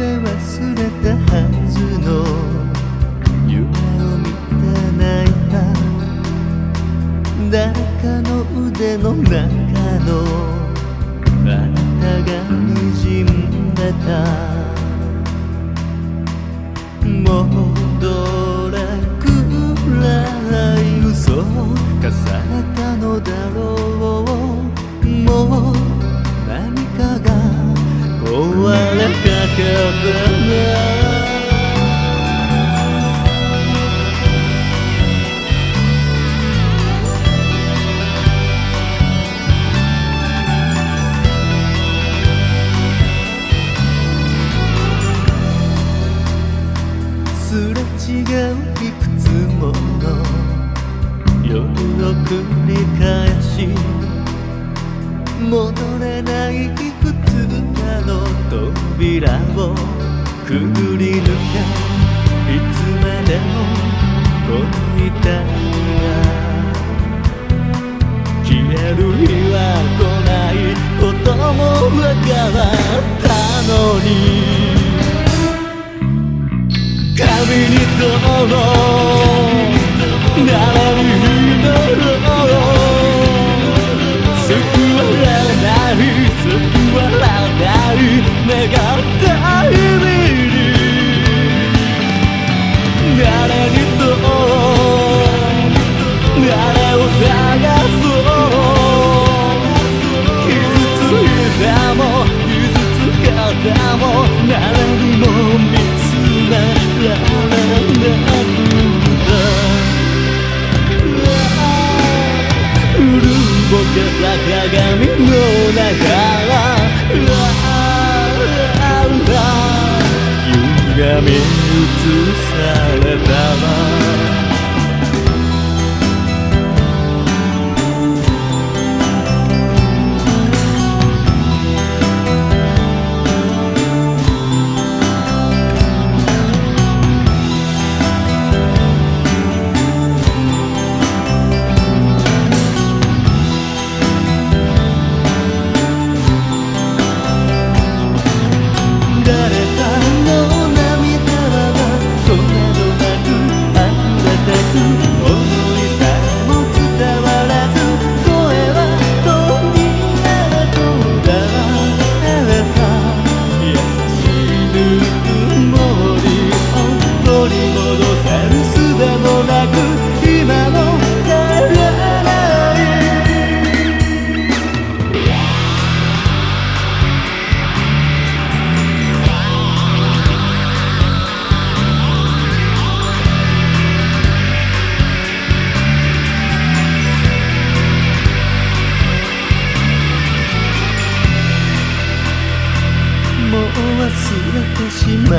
れ忘れたはずの夢を見て泣いた誰かの腕の中のあなたがにじんでた。もうどれくらい嘘を重ねたのだろう。もう何かが壊れてすれ違ういくつもの夜を繰り返し戻れないいくぐり抜けいつまでもこの痛みが消える日は来ないこともわかったのに。神にとろうも誰にも見つめられなくた古ぼけた鏡の中歪み映されたわ誰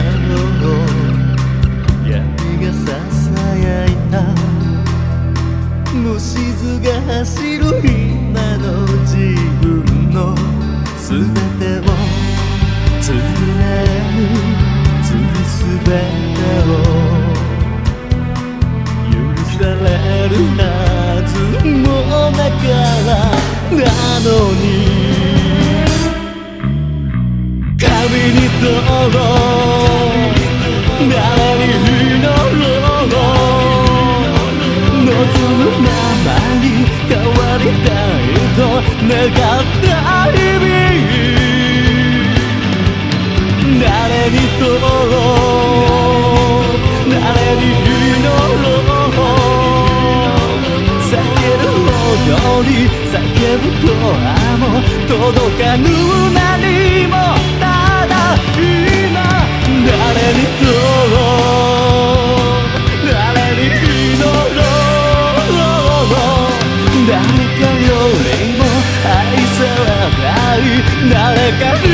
れてしまおう闇がささやいた虫図が走る今の自分の全てをつれるつりすべてを許されるはずもなからなのににとろ誰に祈ろう望むままに変わりたいと願った日々誰にとろ誰に祈ろう叫るほどに叫ぶ声も届かぬ何もい誰